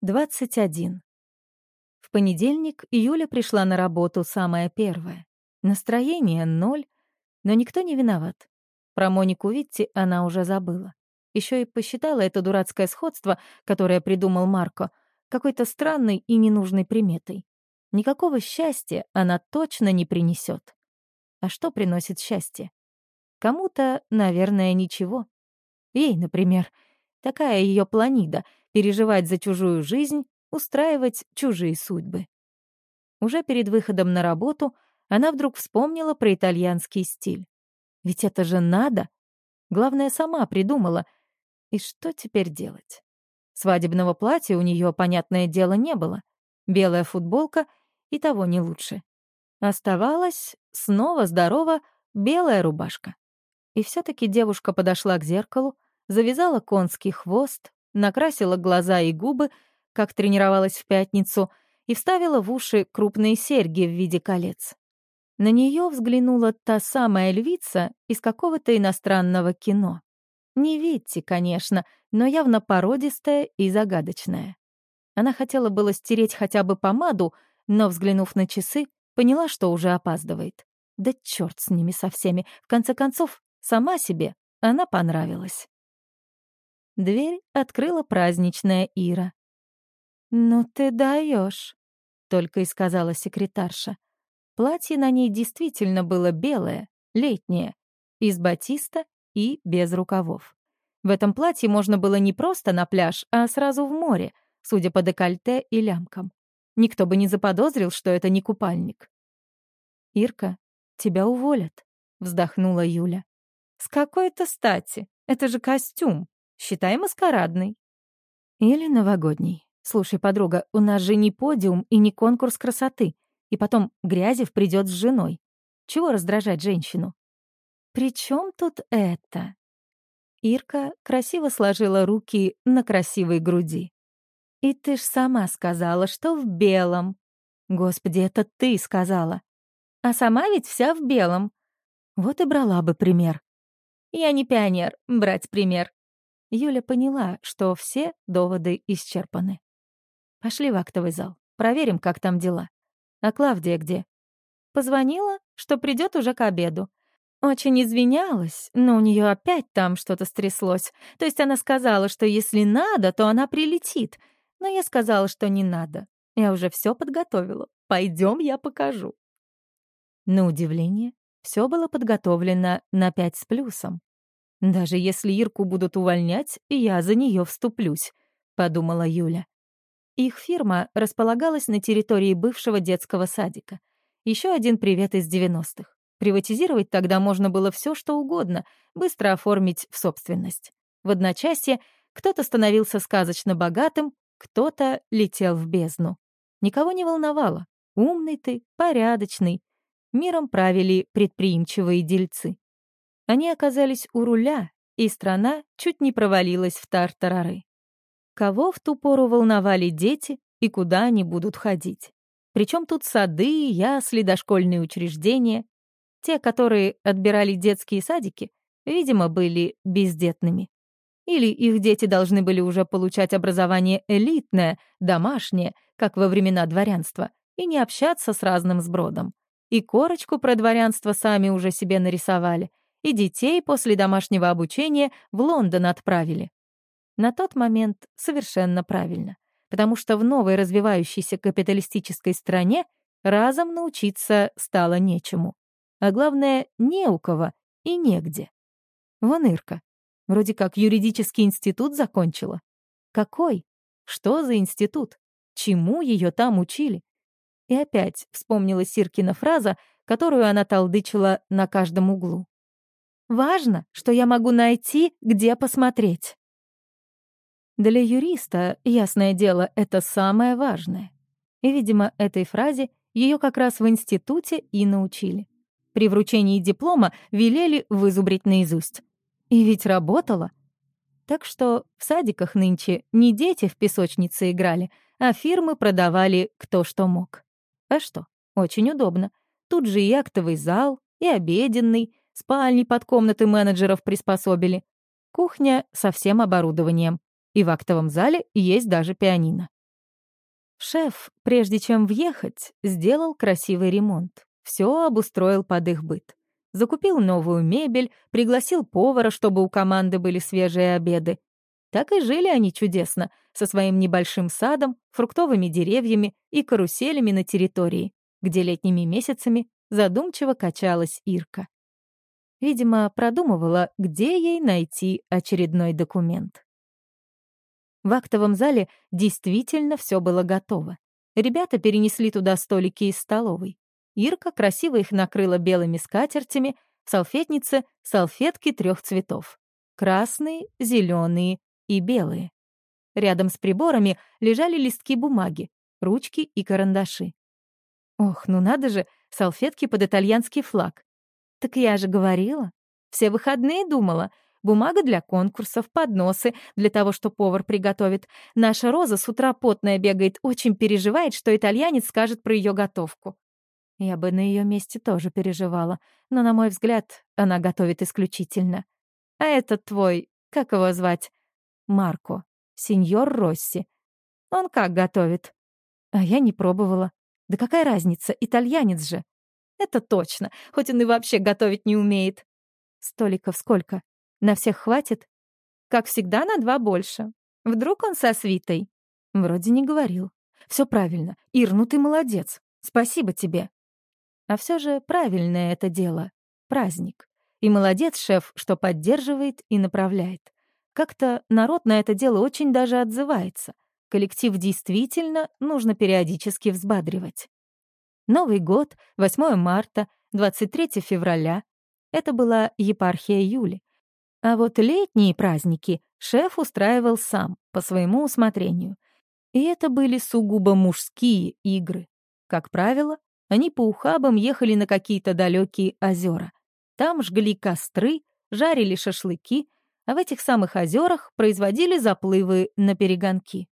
21. В понедельник Юля пришла на работу самая первая. Настроение — ноль, но никто не виноват. Про Монику Витти она уже забыла. Еще и посчитала это дурацкое сходство, которое придумал Марко, какой-то странной и ненужной приметой. Никакого счастья она точно не принесет. А что приносит счастье? Кому-то, наверное, ничего. Ей, например, такая ее планида — переживать за чужую жизнь, устраивать чужие судьбы. Уже перед выходом на работу она вдруг вспомнила про итальянский стиль. Ведь это же надо. Главное, сама придумала. И что теперь делать? Свадебного платья у нее, понятное дело, не было. Белая футболка и того не лучше. Оставалась снова здорова белая рубашка. И все таки девушка подошла к зеркалу, завязала конский хвост, накрасила глаза и губы, как тренировалась в пятницу, и вставила в уши крупные серьги в виде колец. На нее взглянула та самая львица из какого-то иностранного кино. Не Витти, конечно, но явно породистая и загадочная. Она хотела было стереть хотя бы помаду, но, взглянув на часы, поняла, что уже опаздывает. Да черт с ними со всеми. В конце концов, сама себе она понравилась. Дверь открыла праздничная Ира. «Ну ты даешь, только и сказала секретарша. Платье на ней действительно было белое, летнее, из батиста и без рукавов. В этом платье можно было не просто на пляж, а сразу в море, судя по декольте и лямкам. Никто бы не заподозрил, что это не купальник. «Ирка, тебя уволят», — вздохнула Юля. «С какой-то стати? Это же костюм», Считай маскарадный. Или новогодний. Слушай, подруга, у нас же не подиум и не конкурс красоты. И потом Грязев придет с женой. Чего раздражать женщину? При чем тут это? Ирка красиво сложила руки на красивой груди. И ты ж сама сказала, что в белом. Господи, это ты сказала. А сама ведь вся в белом. Вот и брала бы пример. Я не пионер, брать пример. Юля поняла, что все доводы исчерпаны. Пошли в актовый зал. Проверим, как там дела. А Клавдия где? Позвонила, что придет уже к обеду. Очень извинялась, но у нее опять там что-то стряслось. То есть она сказала, что если надо, то она прилетит. Но я сказала, что не надо. Я уже все подготовила. Пойдем, я покажу. На удивление, все было подготовлено на пять с плюсом. Даже если Ирку будут увольнять, я за нее вступлюсь, подумала Юля. Их фирма располагалась на территории бывшего детского садика. Еще один привет из 90-х. Приватизировать тогда можно было все, что угодно, быстро оформить в собственность. В одночасье кто-то становился сказочно богатым, кто-то летел в бездну. Никого не волновало. Умный ты, порядочный. Миром правили предприимчивые дельцы. Они оказались у руля, и страна чуть не провалилась в тартарары. Кого в ту пору волновали дети и куда они будут ходить? Причем тут сады, ясли, дошкольные учреждения. Те, которые отбирали детские садики, видимо, были бездетными. Или их дети должны были уже получать образование элитное, домашнее, как во времена дворянства, и не общаться с разным сбродом. И корочку про дворянство сами уже себе нарисовали, и детей после домашнего обучения в Лондон отправили. На тот момент совершенно правильно, потому что в новой развивающейся капиталистической стране разом научиться стало нечему. А главное, не у кого и негде. Вон Ирка. Вроде как юридический институт закончила. Какой? Что за институт? Чему ее там учили? И опять вспомнилась Сиркина фраза, которую она толдычила на каждом углу. Важно, что я могу найти, где посмотреть. Для юриста, ясное дело, это самое важное. И, видимо, этой фразе ее как раз в институте и научили. При вручении диплома велели вызубрить наизусть. И ведь работало. Так что в садиках нынче не дети в песочнице играли, а фирмы продавали кто что мог. А что? Очень удобно. Тут же и актовый зал, и обеденный, Спальни под комнаты менеджеров приспособили. Кухня со всем оборудованием. И в актовом зале есть даже пианино. Шеф, прежде чем въехать, сделал красивый ремонт. Все обустроил под их быт. Закупил новую мебель, пригласил повара, чтобы у команды были свежие обеды. Так и жили они чудесно, со своим небольшим садом, фруктовыми деревьями и каруселями на территории, где летними месяцами задумчиво качалась Ирка. Видимо, продумывала, где ей найти очередной документ. В актовом зале действительно все было готово. Ребята перенесли туда столики из столовой. Ирка красиво их накрыла белыми скатертями, в салфетнице салфетки трех цветов. Красные, зеленые и белые. Рядом с приборами лежали листки бумаги, ручки и карандаши. Ох, ну надо же, салфетки под итальянский флаг. Так я же говорила. Все выходные думала. Бумага для конкурсов, подносы, для того, что повар приготовит. Наша Роза с утра потная бегает, очень переживает, что итальянец скажет про ее готовку. Я бы на ее месте тоже переживала, но, на мой взгляд, она готовит исключительно. А этот твой, как его звать? Марко, сеньор Росси. Он как готовит? А я не пробовала. Да какая разница, итальянец же. Это точно, хоть он и вообще готовить не умеет. Столиков сколько? На всех хватит? Как всегда, на два больше. Вдруг он со свитой? Вроде не говорил. Все правильно. Ир, ну ты молодец. Спасибо тебе. А все же правильное это дело. Праздник. И молодец шеф, что поддерживает и направляет. Как-то народ на это дело очень даже отзывается. Коллектив действительно нужно периодически взбадривать. Новый год, 8 марта, 23 февраля — это была епархия Юли. А вот летние праздники шеф устраивал сам, по своему усмотрению. И это были сугубо мужские игры. Как правило, они по ухабам ехали на какие-то далекие озера. Там жгли костры, жарили шашлыки, а в этих самых озерах производили заплывы на перегонки.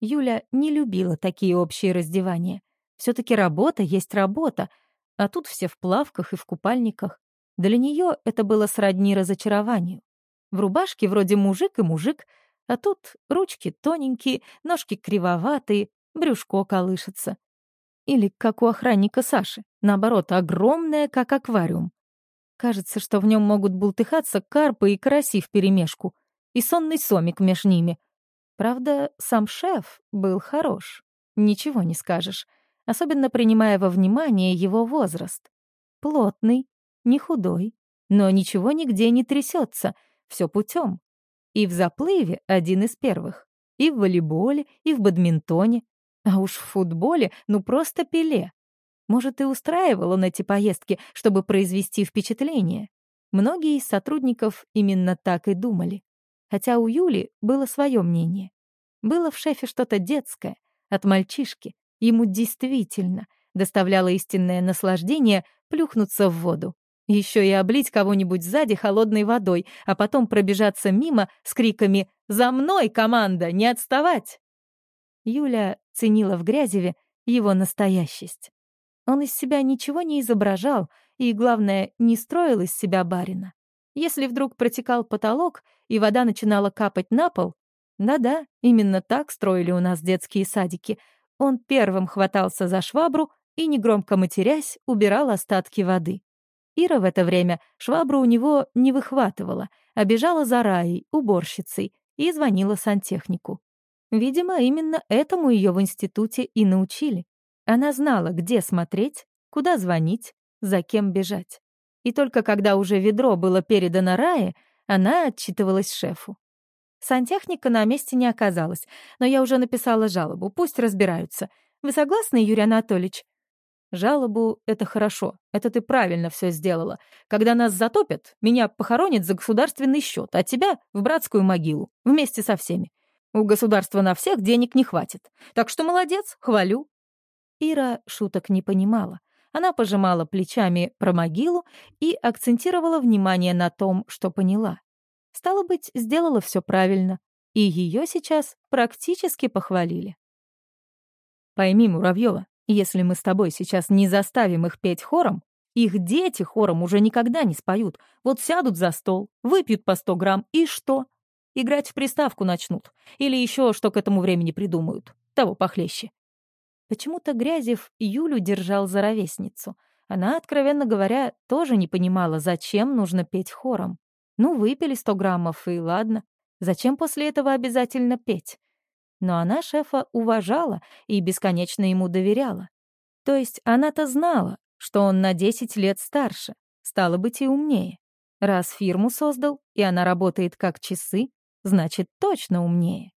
Юля не любила такие общие раздевания. Все-таки работа есть работа, а тут все в плавках и в купальниках. Для нее это было сродни разочарованию. В рубашке вроде мужик и мужик, а тут ручки тоненькие, ножки кривоватые, брюшко колышется. Или как у охранника Саши, наоборот, огромное, как аквариум. Кажется, что в нем могут бултыхаться карпы и караси вперемешку, и сонный сомик меж ними. Правда, сам шеф был хорош, ничего не скажешь особенно принимая во внимание его возраст. Плотный, не худой, но ничего нигде не трясется, все путем. И в заплыве один из первых, и в волейболе, и в бадминтоне, а уж в футболе ну просто пиле. Может, и устраивал он эти поездки, чтобы произвести впечатление. Многие из сотрудников именно так и думали. Хотя у Юли было свое мнение. Было в шефе что-то детское, от мальчишки, Ему действительно доставляло истинное наслаждение плюхнуться в воду. Еще и облить кого-нибудь сзади холодной водой, а потом пробежаться мимо с криками «За мной, команда! Не отставать!» Юля ценила в Грязеве его настоящесть. Он из себя ничего не изображал и, главное, не строил из себя барина. Если вдруг протекал потолок и вода начинала капать на пол, да-да, именно так строили у нас детские садики — он первым хватался за швабру и, негромко матерясь, убирал остатки воды. Ира в это время швабру у него не выхватывала, а бежала за Раей, уборщицей, и звонила сантехнику. Видимо, именно этому ее в институте и научили. Она знала, где смотреть, куда звонить, за кем бежать. И только когда уже ведро было передано Рае, она отчитывалась шефу. Сантехника на месте не оказалась, но я уже написала жалобу, пусть разбираются. Вы согласны, Юрий Анатольевич? Жалобу — это хорошо, это ты правильно все сделала. Когда нас затопят, меня похоронят за государственный счет, а тебя — в братскую могилу, вместе со всеми. У государства на всех денег не хватит. Так что молодец, хвалю. Ира шуток не понимала. Она пожимала плечами про могилу и акцентировала внимание на том, что поняла. Стало быть, сделала все правильно, и ее сейчас практически похвалили. Пойми, Муравьева, если мы с тобой сейчас не заставим их петь хором, их дети хором уже никогда не споют. Вот сядут за стол, выпьют по 100 грамм, и что? Играть в приставку начнут. Или еще что к этому времени придумают. Того похлеще. Почему-то Грязев Юлю держал за ровесницу. Она, откровенно говоря, тоже не понимала, зачем нужно петь хором. Ну, выпили сто граммов, и ладно. Зачем после этого обязательно петь? Но она шефа уважала и бесконечно ему доверяла. То есть она-то знала, что он на 10 лет старше, стало быть, и умнее. Раз фирму создал, и она работает как часы, значит, точно умнее.